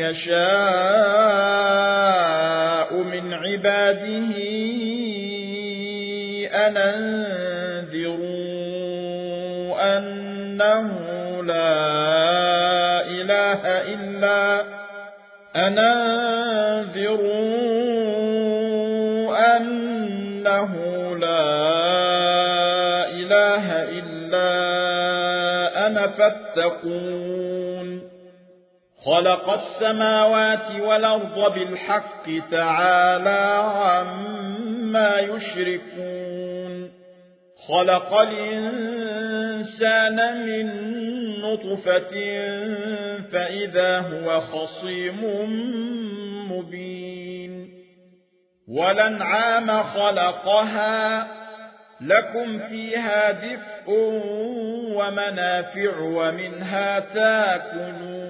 يشاء من عباده أن أنذروا أنه لا إله إلا أن أنذروا أنه لا إله إلا أنا فاتقون. خلق السماوات والأرض بالحق تعالى عما يشركون. خلق الإنسان من نطفة فإذا هو خصيم مبين. ولنعام خلقها لكم فيها دفء ومنافع ومنها تاكلون.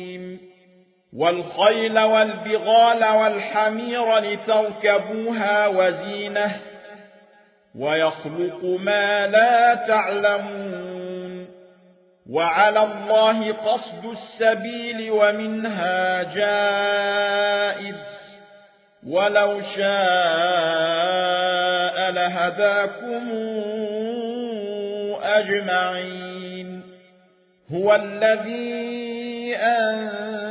والخيل والبغال والحمير لتركبوها وزينة ويخلق ما لا تعلمون وعلى الله قصد السبيل ومنها جائز ولو شاء لهداكم أجمعين هو الذي أنزل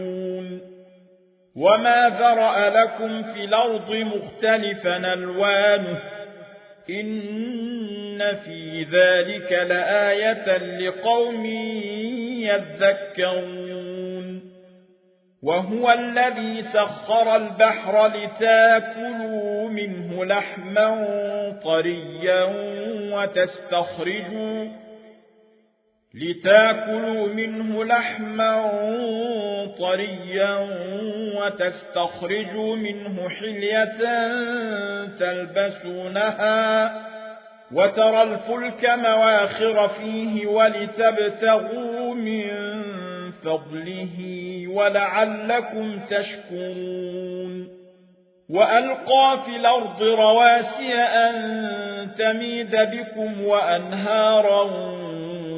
وما ذرأ لكم في الأرض مختلفا ألوانه إن في ذلك لآية لقوم يذكرون وهو الذي سخر البحر لتاكلوا منه لحما طريا وتستخرجوا لتاكلوا منه لحما طريا وتستخرجوا منه حلية تلبسونها وترى الفلك مواخر فيه ولتبتغوا من فضله ولعلكم تشكرون وألقى في الأرض رواسي أن تميد بكم وأنهارا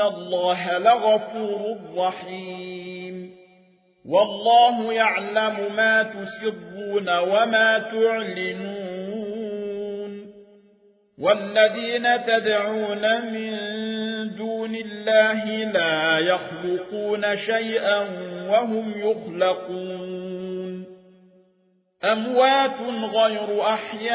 الله لغفور رحيم والله يعلم ما تسرون وما تعلنون والذين تدعون من دون الله لا يخلقون شيئا وهم يخلقون أموات غير أحياء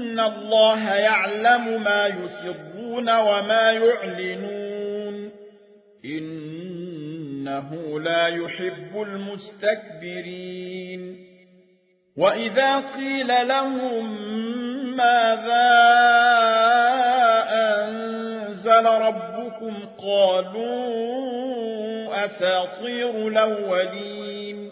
الله يعلم ما يسرون وما يعلنون إنه لا يحب المستكبرين وإذا قيل لهم ماذا أنزل ربكم قالوا أساطير الأولين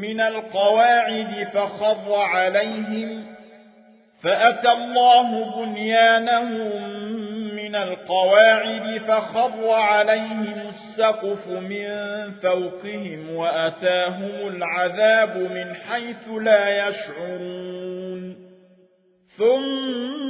من القواعد فخر عليهم فأتى الله بنيانهم من القواعد فخر عليهم السقف من فوقهم وأتاهم العذاب من حيث لا يشعرون. ثم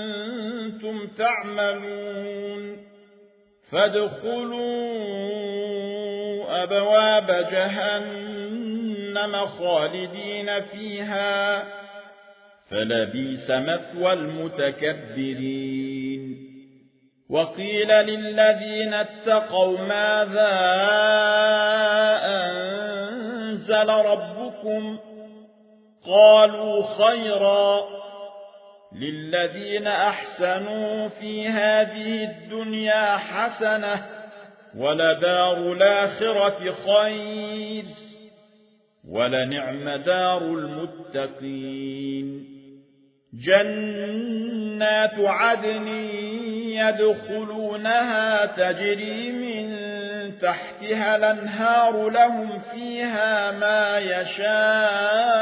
تعملون فادخلوا أبواب جهنم خالدين فيها فلبيس مثوى المتكبرين وقيل للذين اتقوا ماذا أنزل ربكم قالوا خيرا للذين أحسنوا في هذه الدنيا حسنة ولدار الآخرة خير ولنعم دار المتقين. جنات عدن يدخلونها تجري من تحتها الأنهار لهم فيها ما يشاءون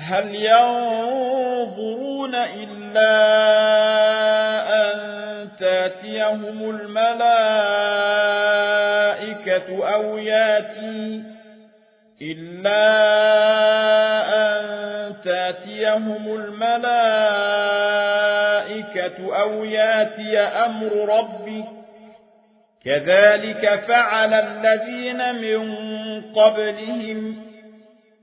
هل ينظرون إلا أن تأتيهم الملائكة أو يأتي إلا أن تأتيهم الملائكة أو يأتي أمر ربك؟ كذلك فعل الذين من قبلهم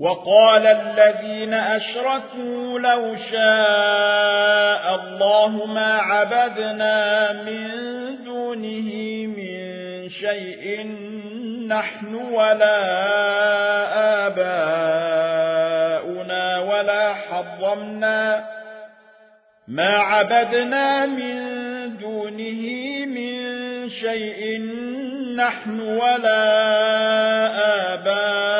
وقال الذين أشركوا لو شاء الله ما عبدنا من دونه من شيء نحن ولا آباؤنا ولا حظمنا ما عبدنا من دونه من شيء نحن ولا آباؤنا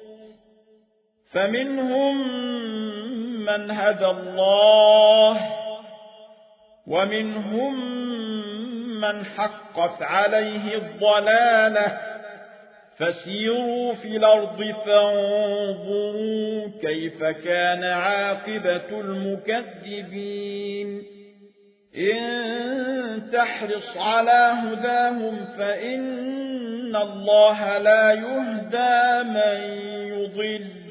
فمنهم من هدى الله ومنهم من حقت عليه الضلالة. فسيروا في الأرض فانظروا كيف كان عاقبة المكذبين. إن تحرص على هداهم فإن الله لا يهدى من يضل.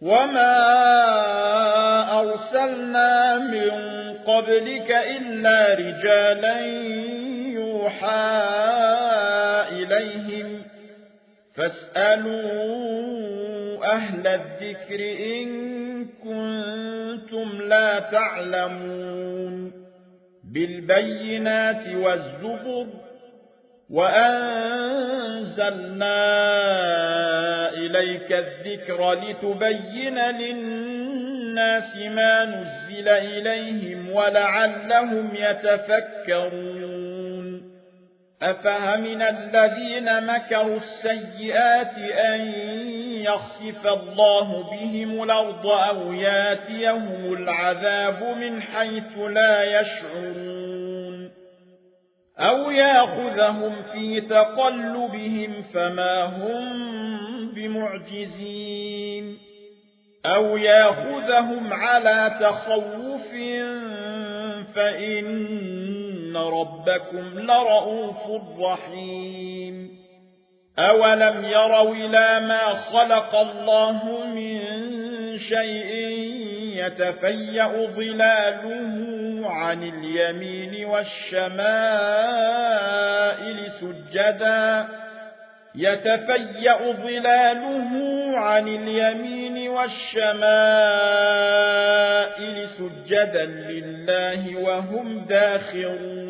وما أرسلنا من قبلك إلا رجالا يوحى إليهم فاسألوا أهل الذكر إن كنتم لا تعلمون بالبينات والزبر وأنزلنا إليك الذكر لتبين للناس ما نزل إليهم ولعلهم يتفكرون. أفهمن الذين مكروا السيئات أن يخسف الله بهم الأرض أو ياتيهم العذاب من حيث لا يشعرون. أو ياخذهم في تقلبهم فما هم بمعجزين أو ياخذهم على تخوف فإن إن ربكم لرؤوف رحيم أولم يروا إلى ما خلق الله من شيء يتفيأ ظلاله عن اليمين والشمائل سجدا. يتفيأ ظلاله عن اليمين والشمائل سجدا لله وهم داخرون.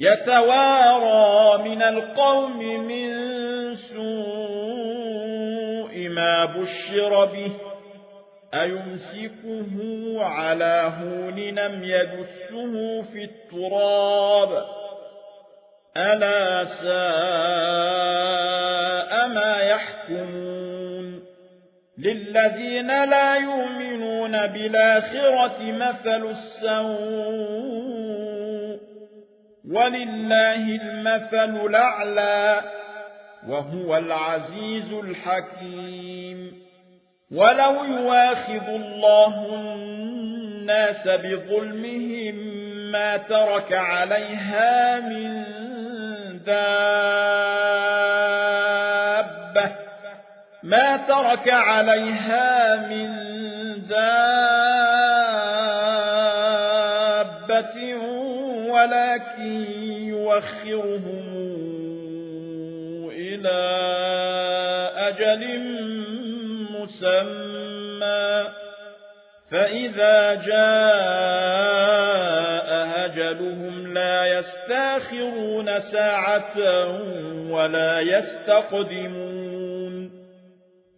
يتوارى من القوم من سوء ما بشر به. أيمسكه على هون نم يدسه في التراب. ألا ساء ما يحكمون. للذين لا يؤمنون بالآخرة مثل السوء. ولله المثل الأعلى وهو العزيز الحكيم. ولو يواخذ الله الناس بظلمهم ما ترك عليها من دابة ما ترك عليها من دابة ولكن يوخرهم إلى أجل مسمى. فإذا جاء أجلهم لا يستأخرون ساعة ولا يستقدمون.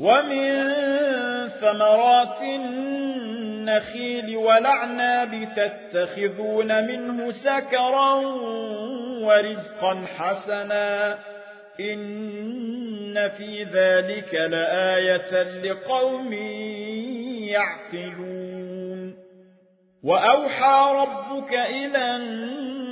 ومن ثمرات النخيل ولعناب تتخذون منه سكرا ورزقا حسنا إن في ذلك لآية لقوم يعقلون وأوحى ربك إلى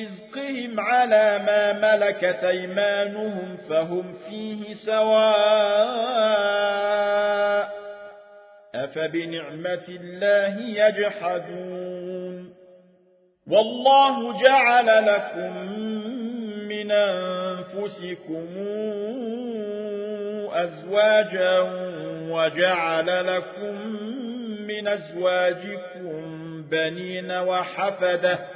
رزقهم على ما ملكت ايمانهم فهم فيه سواء أفبنعمة الله يجحدون والله جعل لكم من أنفسكم أزواجا وجعل لكم من أزواجكم بنين وحفدة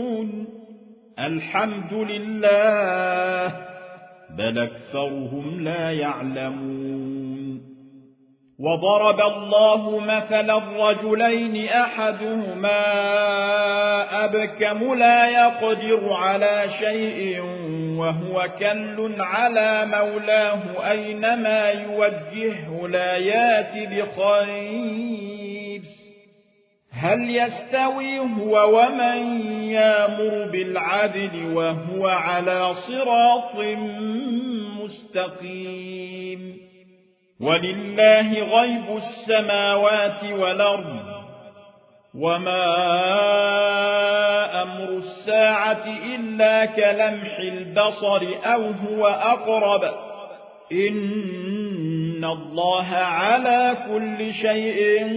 الحمد لله بل أكثرهم لا يعلمون. وضرب الله مثلا الرجلين أحدهما أبكم لا يقدر على شيء وهو كل على مولاه أينما يوجهه لا يات بخير. هل يستوي هو ومن يامر بالعدل وهو على صراط مستقيم؟ ولله غيب السماوات والأرض وما أمر الساعة إلا كلمح البصر أو هو أقرب. إن الله على كل شيء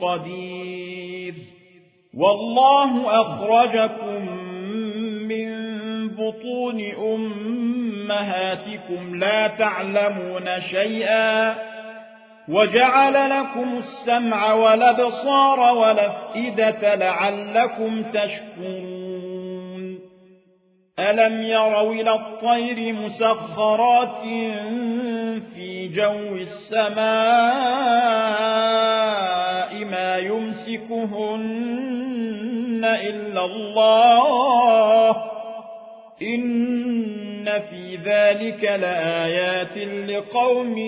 قدير. والله أخرجكم من بطون أمهاتكم لا تعلمون شيئا وجعل لكم السمع والأبصار والأفئدة لعلكم تشكرون. ألم يروا إلى الطير مسخرات في جو السماء ما يمسكهن إلا الله. إن في ذلك لآيات لقوم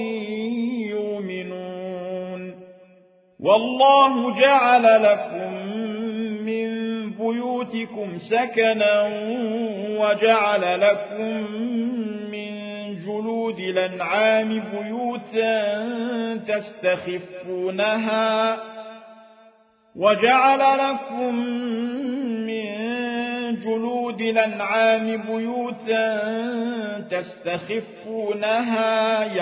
يؤمنون. والله جعل لكم من بيوتكم سكنا وجعل لكم من جلود الأنعام بيوتا تستخفونها. وجعل لكم من جلود الأنعام بيوتا تستخفونها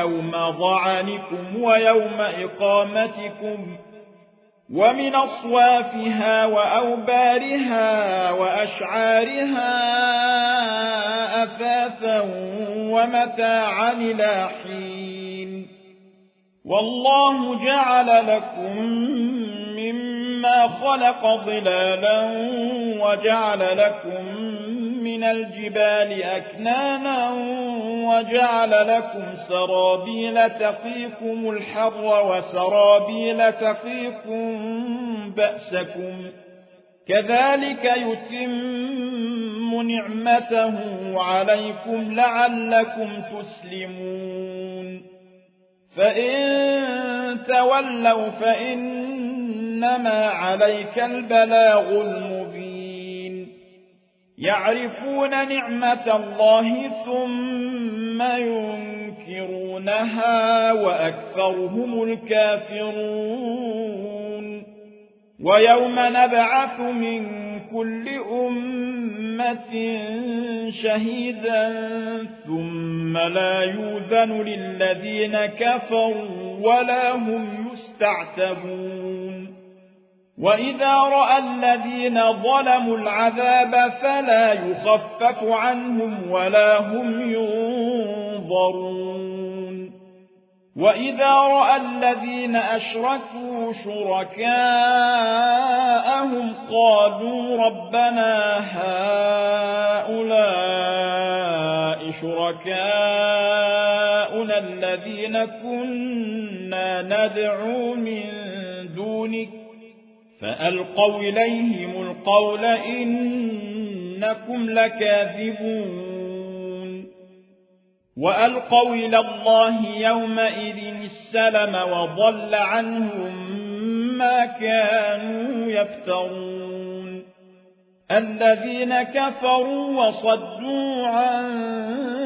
يوم ضعنكم ويوم إقامتكم ومن أصوافها وأوبارها وأشعارها أثاثا ومتاعا إلى حين. والله جعل لكم مما خلق ظلالا وجعل لكم من الجبال أكنانا وجعل لكم سرابيل تقيكم الحر وسرابيل تقيكم بأسكم كذلك يتم نعمته عليكم لعلكم تسلمون فإن تولوا فإنما عليك البلاغ المبين. يعرفون نعمة الله ثم ينكرونها وأكثرهم الكافرون. ويوم نبعث من كل أمة شهيدا ثم لا يوذن للذين كفروا ولا هم يستعتبون. وإذا رأى الذين ظلموا العذاب فلا يخفف عنهم ولا هم ينظرون وإذا رأى الذين أشركوا شركاءهم قالوا ربنا هؤلاء شركاؤنا الذين كنا ندعو من فألقوا إليهم القول إنكم لكاذبون. وألقوا إلى الله يومئذ السلم وضل عنهم ما كانوا يفترون. الذين كفروا وصدوا عن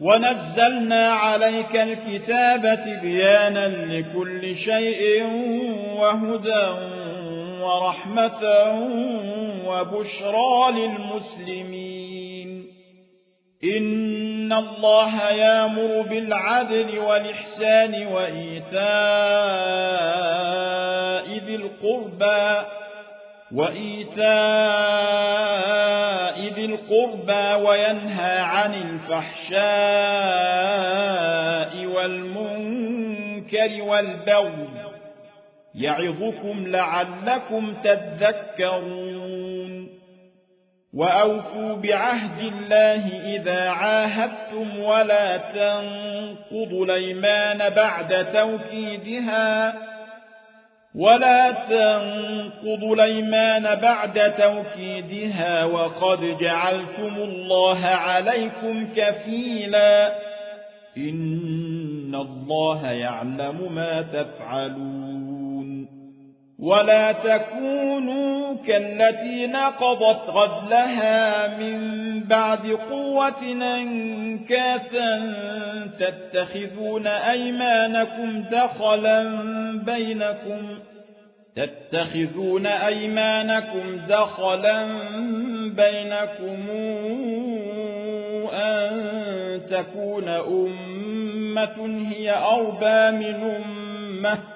ونزلنا عليك الكتاب بيانا لكل شيء وهدى ورحمة وبشرى للمسلمين إن الله يامر بالعدل والإحسان وإيتاء ذي القربى وإيتاء ذي القربى وينهى عن الفحشاء والمنكر والبغي يعظكم لعلكم تذكرون. وأوفوا بعهد الله إذا عاهدتم ولا تنقضوا الأيمان بعد توكيدها. ولا تنقضوا الأيمان بعد توكيدها وقد جعلتم الله عليكم كفيلا. إن الله يعلم ما تفعلون. ولا تكونوا كالتي نقضت غزلها من بعد قوة أنكاثا تتخذون أيمانكم دخلا بينكم تتخذون أيمانكم دخلا بينكم أن تكون أمة هي أربى من أمة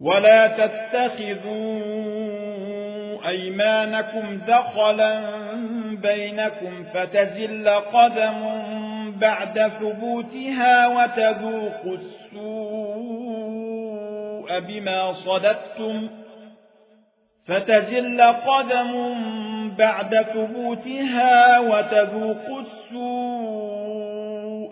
ولا تتخذوا أيمانكم دخلا بينكم فتزل قدم بعد ثبوتها وتذوقوا السوء بما صددتم فتزل قدم بعد ثبوتها وتذوقوا السوء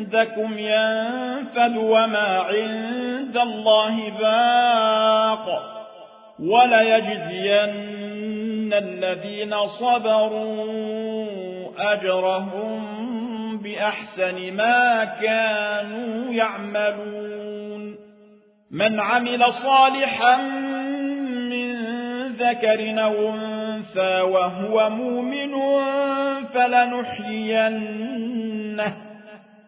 عندكم ينفد وما عند الله باق وليجزين الذين صبروا أجرهم بأحسن ما كانوا يعملون من عمل صالحا من ذكر أو أنثى وهو مؤمن فلنحيينه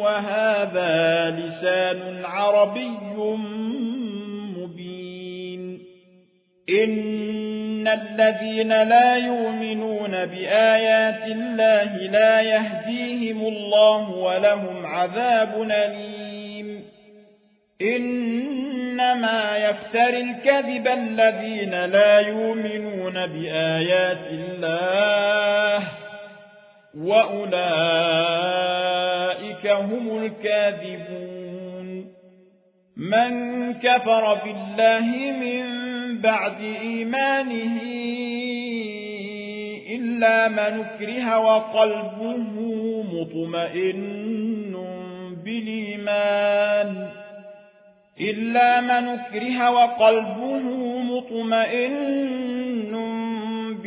وهذا لسان عربي مبين. إن الذين لا يؤمنون بآيات الله لا يهديهم الله ولهم عذاب أليم. إنما يفتر الكذب الذين لا يؤمنون بآيات الله. وأولئك هم الكاذبون من كفر بالله من بعد إيمانه إلا من كره وقلبه مطمئن بالإيمان إلا من كره وقلبه مطمئن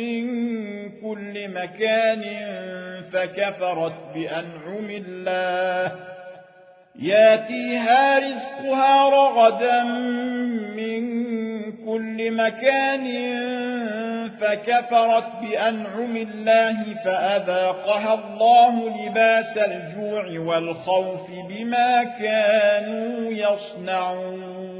من كل مكان فكفرت بأنعم الله. ياتيها رزقها رغدا من كل مكان فكفرت بأنعم الله فأذاقها الله لباس الجوع والخوف بما كانوا يصنعون.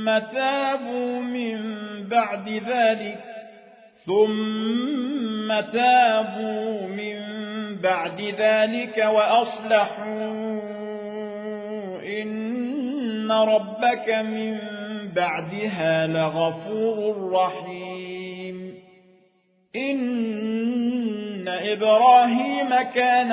ثم تابوا من بعد ذلك. ثم تابوا من بعد ذلك وأصلحوا. إن ربك من بعدها لغفور رحيم. إن إبراهيم كان